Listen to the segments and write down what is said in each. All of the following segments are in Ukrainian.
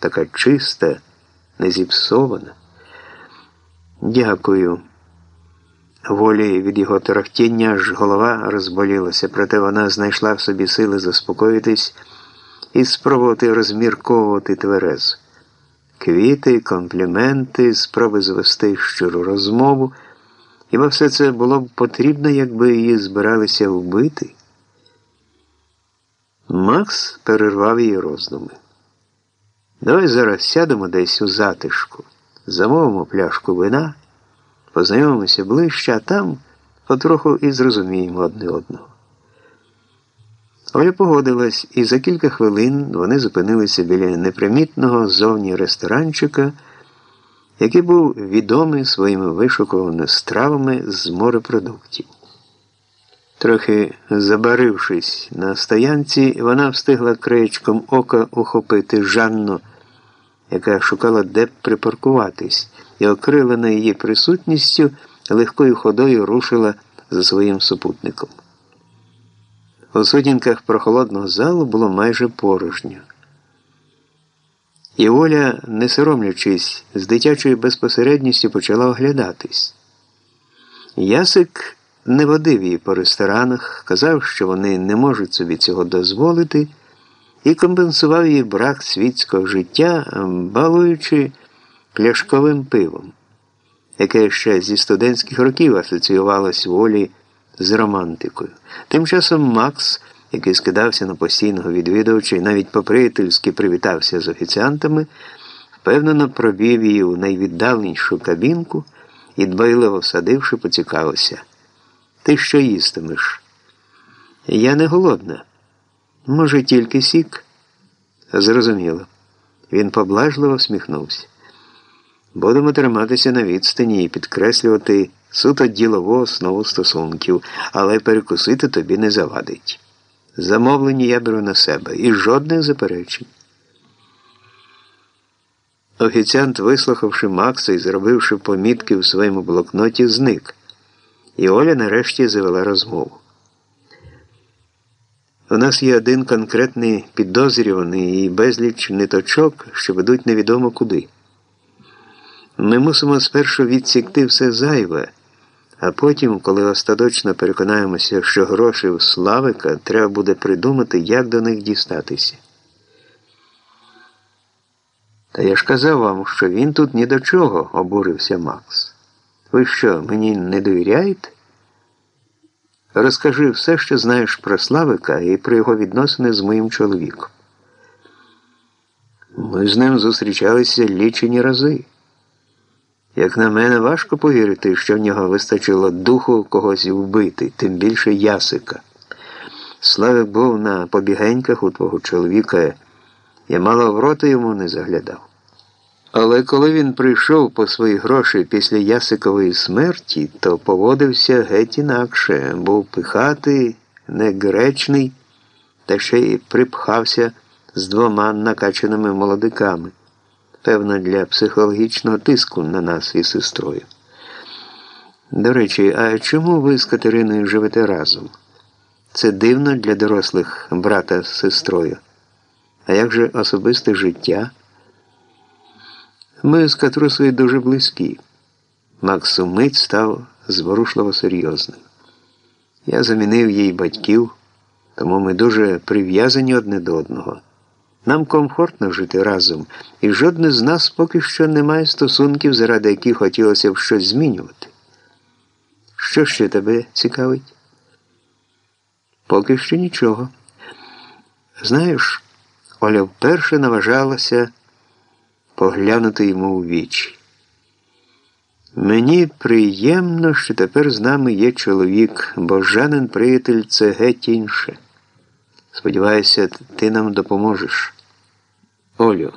така чиста, не зіпсована. Дякую. Волі від його торохтіння аж голова розболілася, проте вона знайшла в собі сили заспокоїтись і спробувати розмірковувати тверезо. Квіти, компліменти, спроби звести щиру розмову. Хіба все це було б потрібно, якби її збиралися вбити? Макс перервав її роздуми. Давай зараз сядемо десь у затишку, замовимо пляшку вина, познайомимося ближче, а там потроху і зрозуміємо одне одного. Оля погодилась, і за кілька хвилин вони зупинилися біля непримітного зовні ресторанчика, який був відомий своїми вишукуваними стравами з морепродуктів. Трохи забарившись на стоянці, вона встигла краєчком ока ухопити Жанну, яка шукала де припаркуватись, і, окрилена її присутністю, легкою ходою рушила за своїм супутником. У сутінках прохолодного залу було майже порожньо. І Оля, не соромлячись, з дитячою безпосередністю почала оглядатись. Ясик не водив її по ресторанах, казав, що вони не можуть собі цього дозволити, і компенсував її брак світського життя, балуючи пляшковим пивом, яке ще зі студентських років асоціювалось волі з романтикою. Тим часом Макс, який скидався на постійного відвідувача і навіть по-приятельськи привітався з офіціантами, впевнено пробів її у найвіддаленішу кабінку і, дбайливо всадивши, поцікавився. Ти що їстимеш? Я не голодна. Може, тільки сік? Зрозуміло. Він поблажливо всміхнувся. Будемо триматися на відстані і підкреслювати суто ділову основу стосунків, але перекусити тобі не завадить. Замовлення я беру на себе і жодних заперечень. Офіціант, вислухавши Макса і зробивши помітки в своєму блокноті, зник. І Оля нарешті завела розмову. У нас є один конкретний підозрюваний і безліч ниточок, що ведуть невідомо куди. Ми мусимо спершу відсікти все зайве, а потім, коли остаточно переконаємося, що гроші у Славика, треба буде придумати, як до них дістатися. Та я ж казав вам, що він тут ні до чого, обурився Макс. Ви що, мені не довіряєте? Розкажи все, що знаєш про Славика і про його відносини з моїм чоловіком. Ми з ним зустрічалися лічені рази. Як на мене, важко повірити, що в нього вистачило духу когось вбити, тим більше ясика. Славик був на побігеньках у твого чоловіка, я мало в рота йому не заглядав. Але коли він прийшов по свої гроші після Ясикової смерті, то поводився геть інакше, був пихатий, негречний, та ще й припхався з двома накачаними молодиками певно, для психологічного тиску на нас із сестрою. До речі, а чому ви з Катериною живете разом? Це дивно для дорослих брата з сестрою. А як же особисте життя? Ми з Катрусою дуже близькі. Макс умить став зворушливо серйозним. Я замінив їй батьків, тому ми дуже прив'язані одне до одного. Нам комфортно жити разом, і жодне з нас поки що не має стосунків, заради яких хотілося б щось змінювати. Що ще тебе цікавить? Поки що нічого. Знаєш, Оля вперше наважалася поглянути йому у вічі. Мені приємно, що тепер з нами є чоловік, бо Жанин приятель це геть інше. Сподіваюся, ти нам допоможеш. Олю,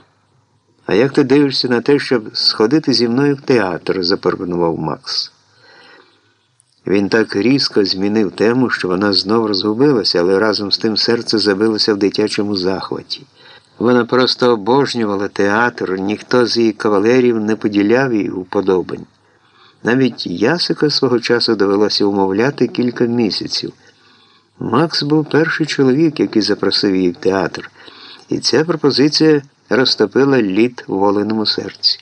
а як ти дивишся на те, щоб сходити зі мною в театр? запропонував Макс. Він так різко змінив тему, що вона знов розгубилася, але разом з тим серце забилося в дитячому захваті. Вона просто обожнювала театр, ніхто з її кавалерів не поділяв її уподобань. Навіть Ясика свого часу довелося умовляти кілька місяців. Макс був перший чоловік, який запросив її в театр, і ця пропозиція розтопила лід в воленому серці.